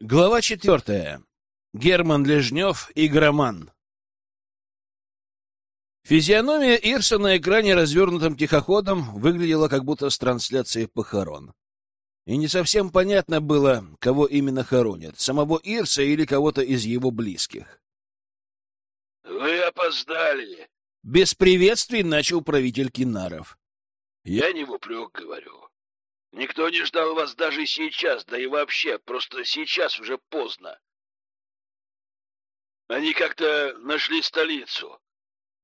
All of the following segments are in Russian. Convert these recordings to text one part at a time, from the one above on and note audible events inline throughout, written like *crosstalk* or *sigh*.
Глава четвертая. Герман Лежнев, игроман. Физиономия Ирса на экране развернутым тихоходом выглядела как будто с трансляции похорон. И не совсем понятно было, кого именно хоронят, самого Ирса или кого-то из его близких. «Вы опоздали!» Без приветствий начал правитель Кинаров. «Я не в упрек говорю. Никто не ждал вас даже сейчас, да и вообще, просто сейчас уже поздно. Они как-то нашли столицу,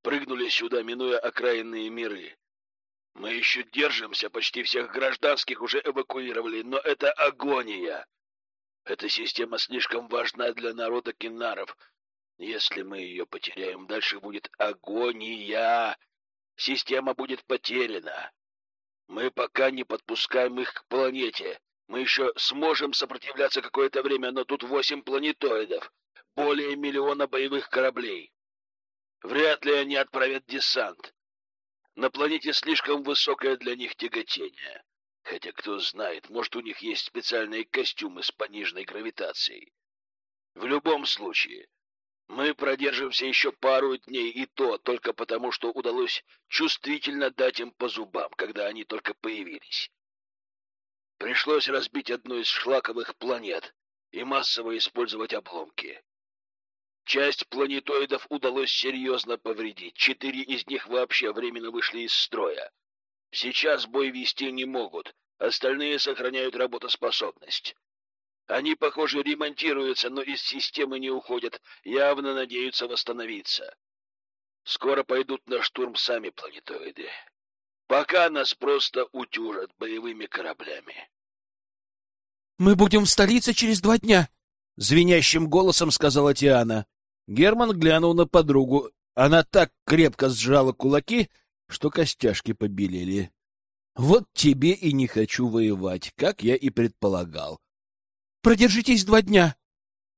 прыгнули сюда, минуя окраинные миры. Мы еще держимся, почти всех гражданских уже эвакуировали, но это агония. Эта система слишком важна для народа кинаров. Если мы ее потеряем, дальше будет агония. Система будет потеряна. Мы пока не подпускаем их к планете. Мы еще сможем сопротивляться какое-то время, но тут восемь планетоидов, более миллиона боевых кораблей. Вряд ли они отправят десант. На планете слишком высокое для них тяготение. Хотя, кто знает, может, у них есть специальные костюмы с пониженной гравитацией. В любом случае, мы продержимся еще пару дней, и то только потому, что удалось чувствительно дать им по зубам, когда они только появились. Пришлось разбить одну из шлаковых планет и массово использовать обломки. Часть планетоидов удалось серьезно повредить, четыре из них вообще временно вышли из строя. Сейчас бой вести не могут, остальные сохраняют работоспособность. Они, похоже, ремонтируются, но из системы не уходят, явно надеются восстановиться. Скоро пойдут на штурм сами планетоиды. Пока нас просто утюжат боевыми кораблями. «Мы будем в столице через два дня», — звенящим голосом сказала Тиана. Герман глянул на подругу. Она так крепко сжала кулаки, что костяшки побелели. «Вот тебе и не хочу воевать, как я и предполагал. Продержитесь два дня,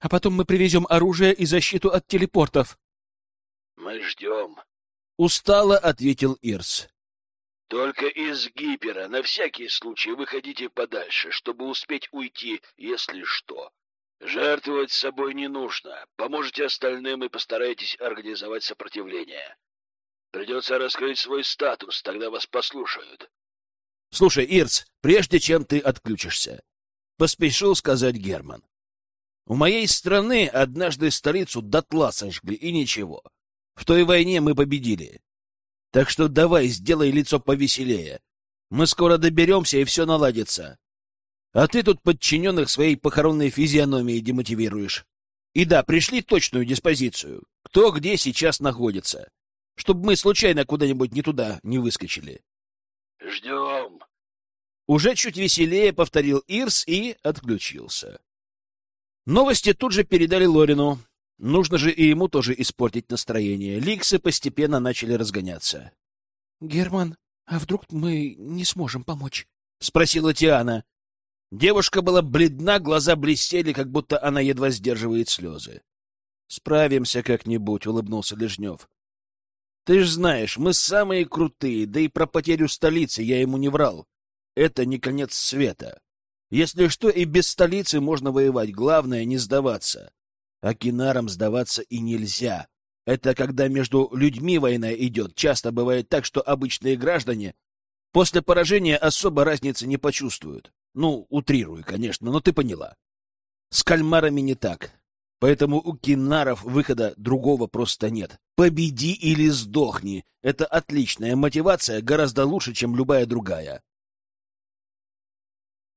а потом мы привезем оружие и защиту от телепортов. — Мы ждем. — устало ответил Ирс. — Только из гипера на всякий случай выходите подальше, чтобы успеть уйти, если что. Жертвовать собой не нужно. Поможете остальным и постарайтесь организовать сопротивление. Придется раскрыть свой статус, тогда вас послушают. — Слушай, Ирс, прежде чем ты отключишься, — поспешил сказать Герман. «У моей страны однажды столицу дотла сожгли, и ничего. В той войне мы победили. Так что давай, сделай лицо повеселее. Мы скоро доберемся, и все наладится. А ты тут подчиненных своей похоронной физиономией демотивируешь. И да, пришли точную диспозицию. Кто где сейчас находится. Чтобы мы случайно куда-нибудь не туда не выскочили». «Ждем», уже чуть веселее повторил Ирс и отключился. Новости тут же передали Лорину. Нужно же и ему тоже испортить настроение. Ликсы постепенно начали разгоняться. — Герман, а вдруг мы не сможем помочь? — спросила Тиана. Девушка была бледна, глаза блестели, как будто она едва сдерживает слезы. — Справимся как-нибудь, — улыбнулся Лежнев. — Ты ж знаешь, мы самые крутые, да и про потерю столицы я ему не врал это не конец света. Если что, и без столицы можно воевать, главное не сдаваться. А кинарам сдаваться и нельзя. Это когда между людьми война идет. Часто бывает так, что обычные граждане после поражения особо разницы не почувствуют. Ну, утрирую, конечно, но ты поняла. С кальмарами не так. Поэтому у кинаров выхода другого просто нет. Победи или сдохни. Это отличная мотивация, гораздо лучше, чем любая другая. —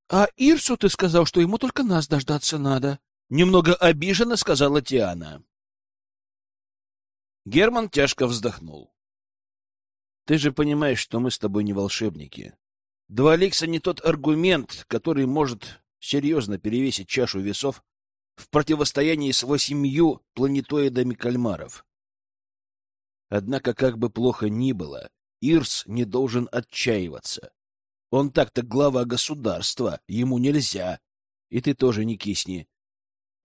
А Ирсу ты сказал, что ему только нас дождаться надо. Немного обиженно сказала Тиана. Герман тяжко вздохнул. — Ты же понимаешь, что мы с тобой не волшебники. Два ликса не тот аргумент, который может серьезно перевесить чашу весов в противостоянии с восемью планетоидами кальмаров. Однако, как бы плохо ни было, Ирс не должен отчаиваться. Он так-то глава государства, ему нельзя. И ты тоже не кисни.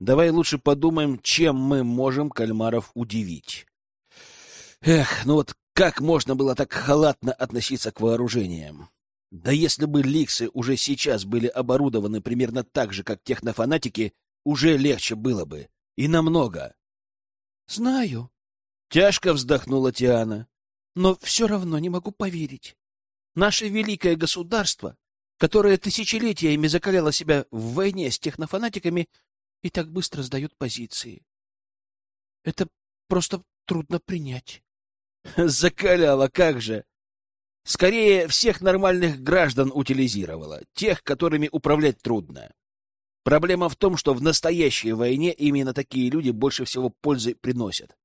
Давай лучше подумаем, чем мы можем кальмаров удивить. Эх, ну вот как можно было так халатно относиться к вооружениям? Да если бы ликсы уже сейчас были оборудованы примерно так же, как технофанатики, уже легче было бы. И намного. — Знаю. Тяжко вздохнула Тиана. — Но все равно не могу поверить. Наше великое государство, которое тысячелетиями закаляло себя в войне с технофанатиками, и так быстро сдает позиции. Это просто трудно принять. *laughs* Закаляла, как же! Скорее, всех нормальных граждан утилизировала, тех, которыми управлять трудно. Проблема в том, что в настоящей войне именно такие люди больше всего пользы приносят.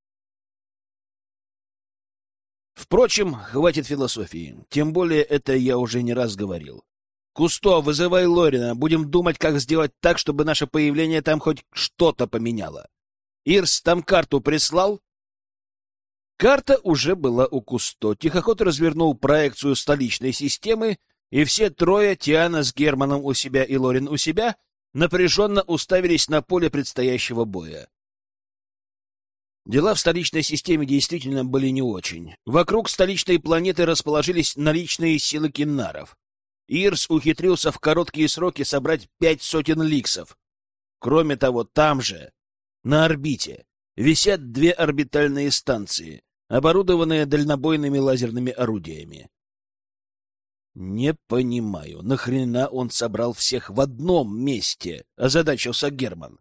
Впрочем, хватит философии. Тем более это я уже не раз говорил. Кусто, вызывай Лорина. Будем думать, как сделать так, чтобы наше появление там хоть что-то поменяло. Ирс там карту прислал? Карта уже была у Кусто. Тихоход развернул проекцию столичной системы, и все трое, Тиана с Германом у себя и Лорин у себя, напряженно уставились на поле предстоящего боя. Дела в столичной системе действительно были не очень. Вокруг столичной планеты расположились наличные силы киннаров. Ирс ухитрился в короткие сроки собрать пять сотен ликсов. Кроме того, там же, на орбите, висят две орбитальные станции, оборудованные дальнобойными лазерными орудиями. Не понимаю, нахрена он собрал всех в одном месте, озадачился Герман.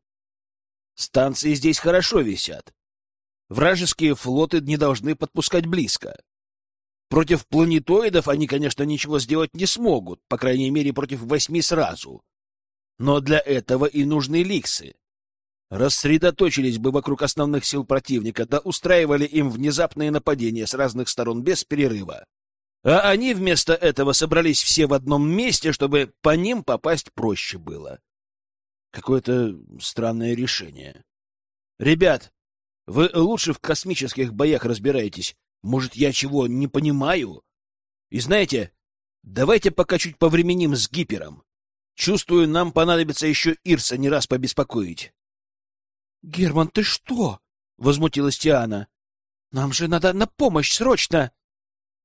Станции здесь хорошо висят. Вражеские флоты не должны подпускать близко. Против планетоидов они, конечно, ничего сделать не смогут, по крайней мере, против восьми сразу. Но для этого и нужны ликсы. Рассредоточились бы вокруг основных сил противника, да устраивали им внезапные нападения с разных сторон без перерыва. А они вместо этого собрались все в одном месте, чтобы по ним попасть проще было. Какое-то странное решение. Ребят, вы лучше в космических боях разбираетесь. Может, я чего не понимаю? И знаете, давайте пока чуть повременим с гипером. Чувствую, нам понадобится еще Ирса не раз побеспокоить. — Герман, ты что? — возмутилась Тиана. — Нам же надо на помощь срочно!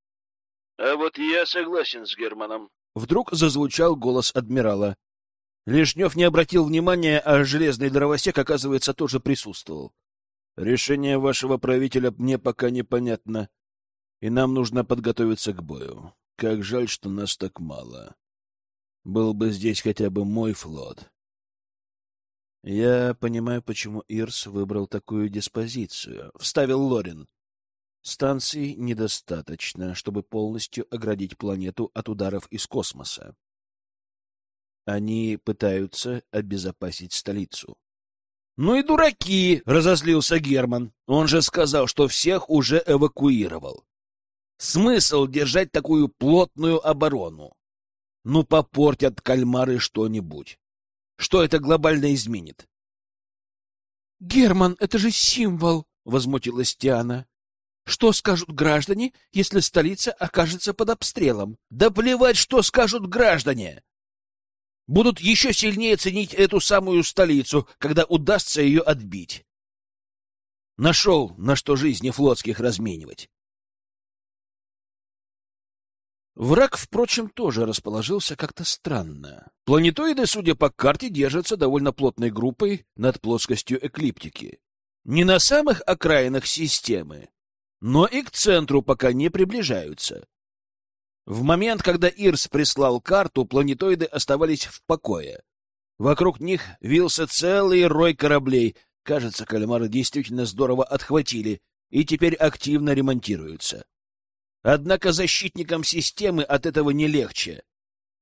— А вот я согласен с Германом. Вдруг зазвучал голос адмирала. Лишнев не обратил внимания, а железный дровосек, оказывается, тоже присутствовал. Решение вашего правителя мне пока непонятно, и нам нужно подготовиться к бою. Как жаль, что нас так мало. Был бы здесь хотя бы мой флот. Я понимаю, почему Ирс выбрал такую диспозицию, — вставил Лорин. Станций недостаточно, чтобы полностью оградить планету от ударов из космоса. Они пытаются обезопасить столицу. «Ну и дураки!» — разозлился Герман. «Он же сказал, что всех уже эвакуировал. Смысл держать такую плотную оборону? Ну, попортят кальмары что-нибудь. Что это глобально изменит?» «Герман, это же символ!» — возмутилась Тиана. «Что скажут граждане, если столица окажется под обстрелом?» «Да плевать, что скажут граждане! Будут еще сильнее ценить эту самую столицу, когда удастся ее отбить. Нашел, на что жизни флотских разменивать. Враг, впрочем, тоже расположился как-то странно. Планетоиды, судя по карте, держатся довольно плотной группой над плоскостью эклиптики. Не на самых окраинах системы, но и к центру пока не приближаются. В момент, когда Ирс прислал карту, планетоиды оставались в покое. Вокруг них вился целый рой кораблей. Кажется, кальмары действительно здорово отхватили и теперь активно ремонтируются. Однако защитникам системы от этого не легче.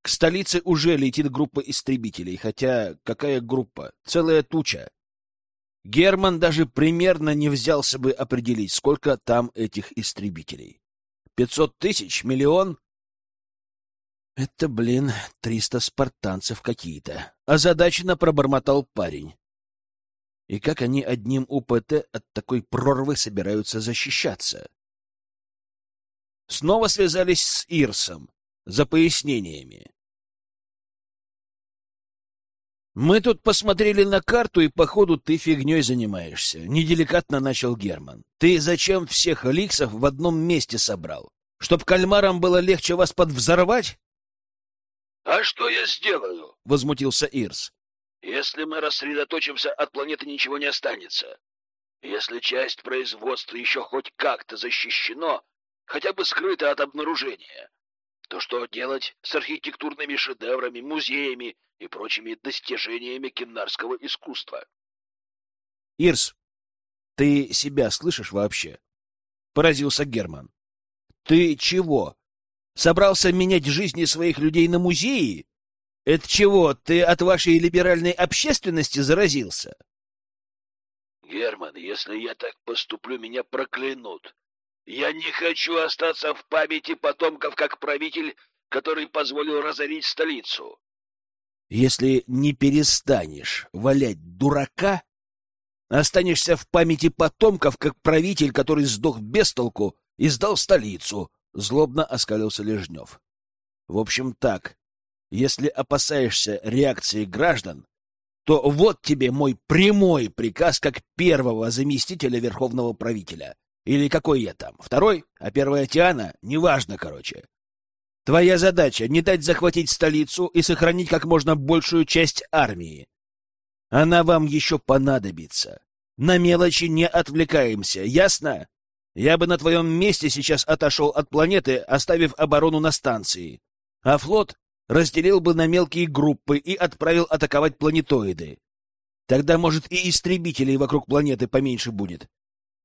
К столице уже летит группа истребителей, хотя какая группа? Целая туча. Герман даже примерно не взялся бы определить, сколько там этих истребителей. Пятьсот тысяч? Миллион? Это, блин, триста спартанцев какие-то. Озадаченно пробормотал парень. И как они одним УПТ от такой прорвы собираются защищаться? Снова связались с Ирсом за пояснениями. «Мы тут посмотрели на карту, и, походу, ты фигней занимаешься», — неделикатно начал Герман. «Ты зачем всех ликсов в одном месте собрал? Чтоб кальмарам было легче вас подвзорвать?» — А что я сделаю? — возмутился Ирс. Если мы рассредоточимся, от планеты ничего не останется. Если часть производства еще хоть как-то защищено, хотя бы скрыто от обнаружения, то что делать с архитектурными шедеврами, музеями и прочими достижениями киннарского искусства? Ирс, ты себя слышишь вообще? Поразился Герман. Ты чего? Собрался менять жизни своих людей на музеи? Это чего, ты от вашей либеральной общественности заразился? Герман, если я так поступлю, меня проклянут. Я не хочу остаться в памяти потомков как правитель, который позволил разорить столицу. Если не перестанешь валять дурака, останешься в памяти потомков как правитель, который сдох без толку и сдал столицу, — злобно оскалился Лежнев. В общем, так, если опасаешься реакции граждан, то вот тебе мой прямой приказ как первого заместителя верховного правителя. Или какой я там, второй, а первая Тиана, неважно, короче. Твоя задача — не дать захватить столицу и сохранить как можно большую часть армии. Она вам еще понадобится. На мелочи не отвлекаемся, ясно? Я бы на твоем месте сейчас отошел от планеты, оставив оборону на станции. А флот разделил бы на мелкие группы и отправил атаковать планетоиды. Тогда, может, и истребителей вокруг планеты поменьше будет.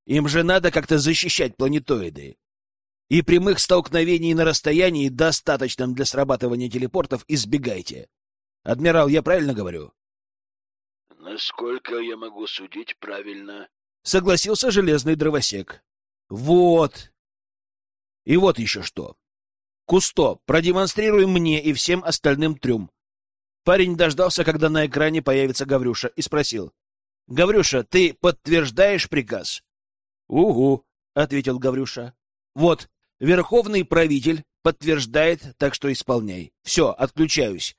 Им же надо как-то защищать планетоиды. И прямых столкновений на расстоянии, достаточном для срабатывания телепортов, избегайте. Адмирал, я правильно говорю? — Насколько я могу судить правильно? — согласился железный дровосек. — Вот. И вот еще что. Кусто, продемонстрируй мне и всем остальным трюм. Парень дождался, когда на экране появится Гаврюша, и спросил. — Гаврюша, ты подтверждаешь приказ? — Угу, — ответил Гаврюша. — Вот, верховный правитель подтверждает, так что исполняй. Все, отключаюсь.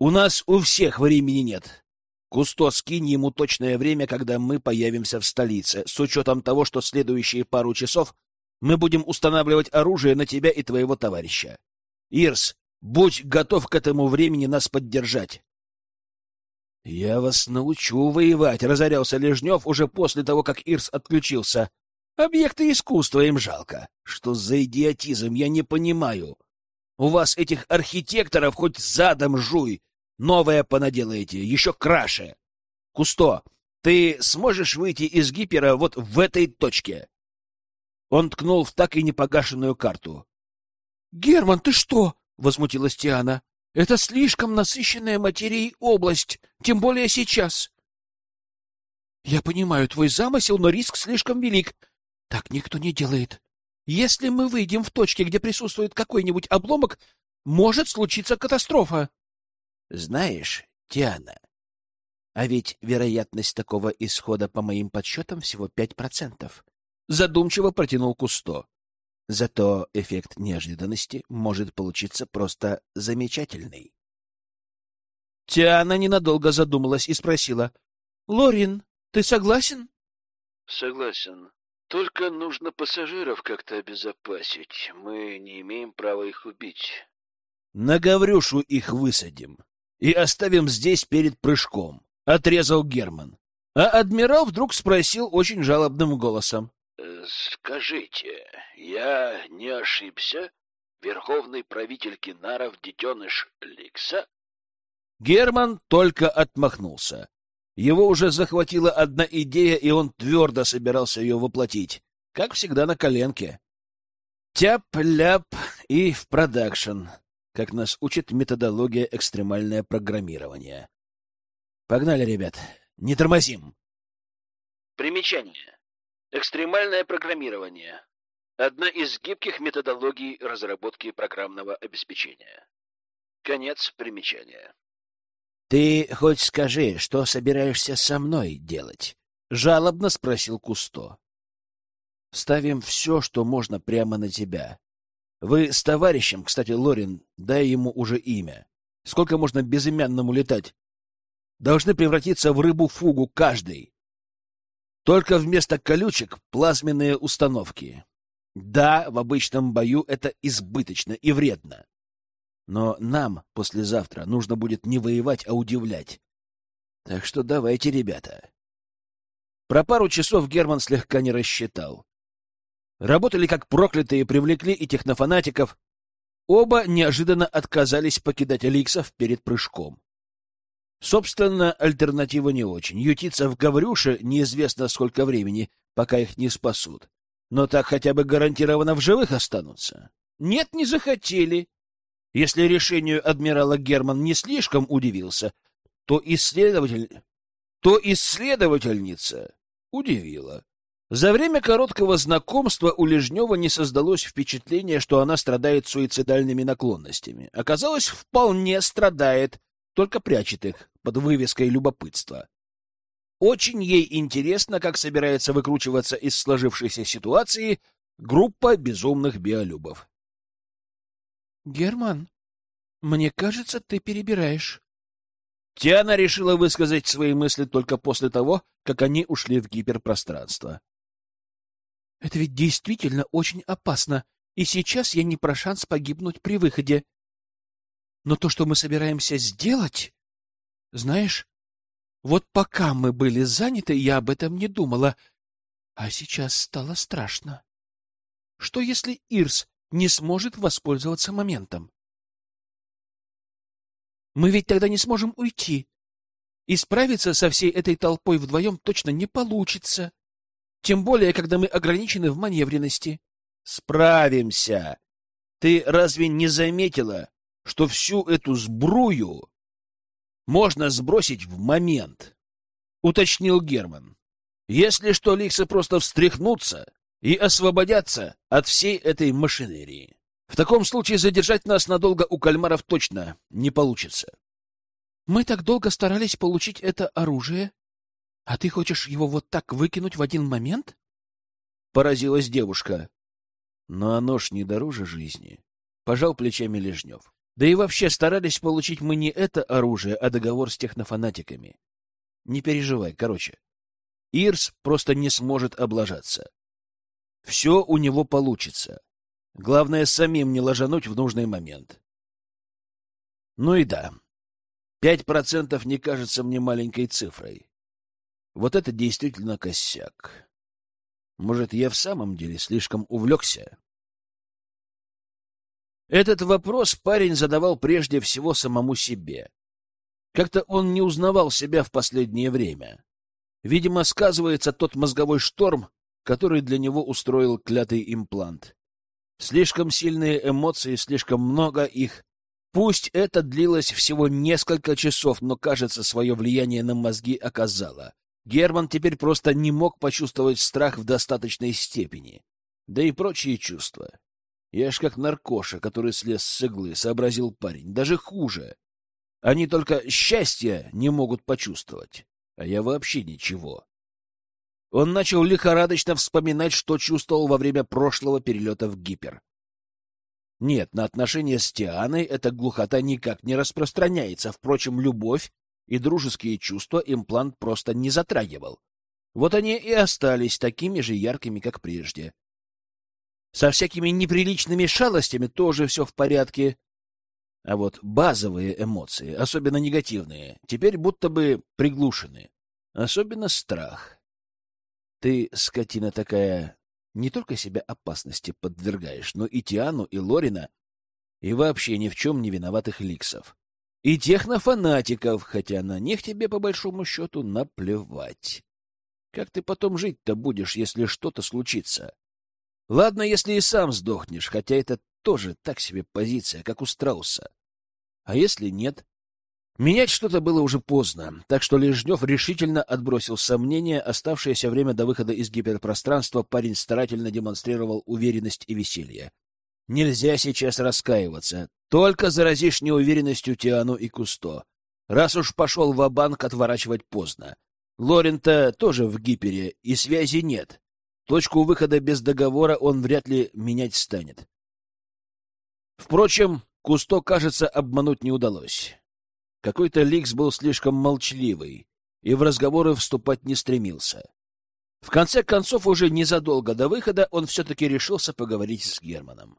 У нас у всех времени нет. Кусто, скинь ему точное время, когда мы появимся в столице, с учетом того, что следующие пару часов мы будем устанавливать оружие на тебя и твоего товарища. Ирс, будь готов к этому времени нас поддержать. — Я вас научу воевать, — разорялся Лежнев уже после того, как Ирс отключился. Объекты искусства им жалко. Что за идиотизм, я не понимаю. У вас этих архитекторов хоть задом жуй. Новое понаделаете, еще краше. Кусто, ты сможешь выйти из гипера вот в этой точке? Он ткнул в так и не погашенную карту. — Герман, ты что? — возмутилась Тиана. — Это слишком насыщенная материей область, тем более сейчас. — Я понимаю твой замысел, но риск слишком велик. Так никто не делает. Если мы выйдем в точке, где присутствует какой-нибудь обломок, может случиться катастрофа. — Знаешь, Тиана, а ведь вероятность такого исхода, по моим подсчетам, всего пять процентов задумчиво протянул Кусто. Зато эффект неожиданности может получиться просто замечательный. Тиана ненадолго задумалась и спросила. — Лорин, ты согласен? — Согласен. Только нужно пассажиров как-то обезопасить. Мы не имеем права их убить. — На Гаврюшу их высадим и оставим здесь перед прыжком, — отрезал Герман. А адмирал вдруг спросил очень жалобным голосом. Скажите, я не ошибся? Верховный правитель Кинаров детеныш Ликса? Герман только отмахнулся. Его уже захватила одна идея, и он твердо собирался ее воплотить, как всегда на коленке. Тяп-ляп и в продакшн, как нас учит методология экстремальное программирование. Погнали, ребят, не тормозим. Примечание. Экстремальное программирование — одна из гибких методологий разработки программного обеспечения. Конец примечания. «Ты хоть скажи, что собираешься со мной делать?» — жалобно спросил Кусто. «Ставим все, что можно прямо на тебя. Вы с товарищем, кстати, Лорин, дай ему уже имя. Сколько можно безымянному летать? Должны превратиться в рыбу-фугу каждый. Только вместо колючек плазменные установки. Да, в обычном бою это избыточно и вредно. Но нам послезавтра нужно будет не воевать, а удивлять. Так что давайте, ребята. Про пару часов Герман слегка не рассчитал. Работали как проклятые, привлекли и технофанатиков. Оба неожиданно отказались покидать Эликсов перед прыжком. Собственно, альтернатива не очень. Ютиться в Гаврюше неизвестно сколько времени, пока их не спасут. Но так хотя бы гарантированно в живых останутся. Нет, не захотели. Если решению адмирала Герман не слишком удивился, то исследователь... то исследовательница удивила. За время короткого знакомства у Лежнева не создалось впечатление, что она страдает суицидальными наклонностями. Оказалось, вполне страдает, только прячет их под вывеской любопытства. Очень ей интересно, как собирается выкручиваться из сложившейся ситуации группа безумных биолюбов. Герман, мне кажется, ты перебираешь. Тиана решила высказать свои мысли только после того, как они ушли в гиперпространство. Это ведь действительно очень опасно, и сейчас я не про шанс погибнуть при выходе. Но то, что мы собираемся сделать... Знаешь, вот пока мы были заняты, я об этом не думала, а сейчас стало страшно. Что если Ирс не сможет воспользоваться моментом? Мы ведь тогда не сможем уйти. И справиться со всей этой толпой вдвоем точно не получится. Тем более, когда мы ограничены в маневренности. Справимся. Ты разве не заметила, что всю эту сбрую можно сбросить в момент? Уточнил Герман. Если что, ликсы просто встряхнутся и освободятся от всей этой машинерии. В таком случае задержать нас надолго у кальмаров точно не получится. Мы так долго старались получить это оружие, а ты хочешь его вот так выкинуть в один момент? Поразилась девушка. Но оно ж не дороже жизни. Пожал плечами Лежнев. Да и вообще старались получить мы не это оружие, а договор с технофанатиками. Не переживай, короче. Ирс просто не сможет облажаться. Все у него получится. Главное, самим не ложануть в нужный момент. Ну и да, пять процентов не кажется мне маленькой цифрой. Вот это действительно косяк. Может, я в самом деле слишком увлекся? Этот вопрос парень задавал прежде всего самому себе. Как-то он не узнавал себя в последнее время. Видимо, сказывается тот мозговой шторм, который для него устроил клятый имплант. Слишком сильные эмоции, слишком много их. Пусть это длилось всего несколько часов, но, кажется, свое влияние на мозги оказало. Герман теперь просто не мог почувствовать страх в достаточной степени. Да и прочие чувства. Я ж как наркоша, который слез с иглы, сообразил парень. Даже хуже. Они только счастья не могут почувствовать. А я вообще ничего. Он начал лихорадочно вспоминать, что чувствовал во время прошлого перелета в гипер. Нет, на отношения с Тианой эта глухота никак не распространяется. Впрочем, любовь и дружеские чувства имплант просто не затрагивал. Вот они и остались такими же яркими, как прежде. Со всякими неприличными шалостями тоже все в порядке. А вот базовые эмоции, особенно негативные, теперь будто бы приглушены. Особенно страх. Ты, скотина такая, не только себя опасности подвергаешь, но и Тиану, и Лорина, и вообще ни в чем не виноватых ликсов. И технофанатиков, хотя на них тебе, по большому счету, наплевать. Как ты потом жить-то будешь, если что-то случится? Ладно, если и сам сдохнешь, хотя это тоже так себе позиция, как у страуса. А если нет? Менять что-то было уже поздно, так что Лежнев решительно отбросил сомнения. Оставшееся время до выхода из гиперпространства парень старательно демонстрировал уверенность и веселье. Нельзя сейчас раскаиваться. Только заразишь неуверенностью Тиану и Кусто. Раз уж пошел в банк отворачивать поздно. Лорента тоже в гипере, и связи нет. Точку выхода без договора он вряд ли менять станет. Впрочем, Кусто, кажется, обмануть не удалось. Какой-то Ликс был слишком молчаливый и в разговоры вступать не стремился. В конце концов, уже незадолго до выхода он все-таки решился поговорить с Германом.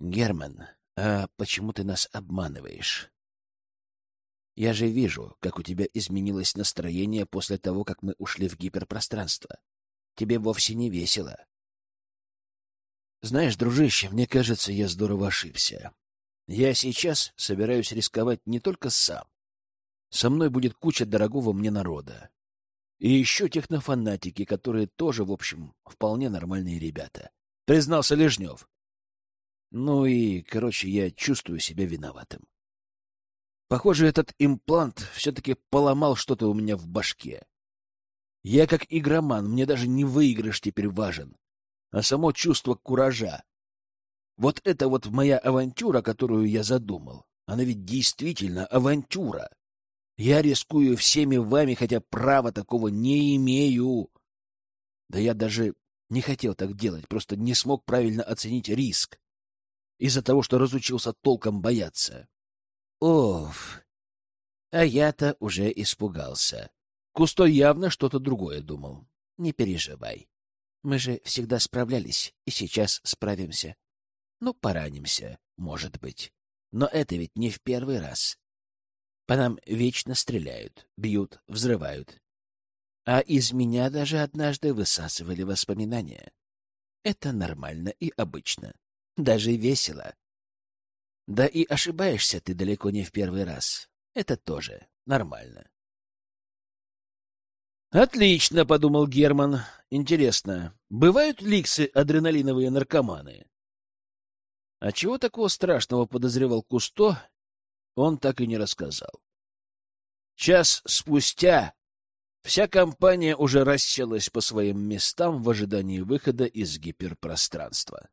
Герман, а почему ты нас обманываешь? Я же вижу, как у тебя изменилось настроение после того, как мы ушли в гиперпространство. Тебе вовсе не весело. Знаешь, дружище, мне кажется, я здорово ошибся. Я сейчас собираюсь рисковать не только сам. Со мной будет куча дорогого мне народа. И еще технофанатики, которые тоже, в общем, вполне нормальные ребята. Признался Лежнев. Ну и, короче, я чувствую себя виноватым. Похоже, этот имплант все-таки поломал что-то у меня в башке. Я как игроман, мне даже не выигрыш теперь важен, а само чувство куража. Вот это вот моя авантюра, которую я задумал. Она ведь действительно авантюра. Я рискую всеми вами, хотя права такого не имею. Да я даже не хотел так делать, просто не смог правильно оценить риск из-за того, что разучился толком бояться. Оф! А я-то уже испугался. Кусто явно что-то другое думал. Не переживай. Мы же всегда справлялись, и сейчас справимся. Ну, поранимся, может быть. Но это ведь не в первый раз. По нам вечно стреляют, бьют, взрывают. А из меня даже однажды высасывали воспоминания. Это нормально и обычно. Даже весело. Да и ошибаешься ты далеко не в первый раз. Это тоже нормально. Отлично, подумал Герман. Интересно, бывают ликсы адреналиновые наркоманы? А чего такого страшного подозревал Кусто, он так и не рассказал. Час спустя вся компания уже расселась по своим местам в ожидании выхода из гиперпространства.